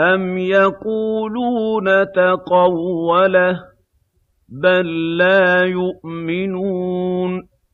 أَمْ يَقُولُونَ تَقَوَّلَهُ ۚ بَل لَّا يُؤْمِنُونَ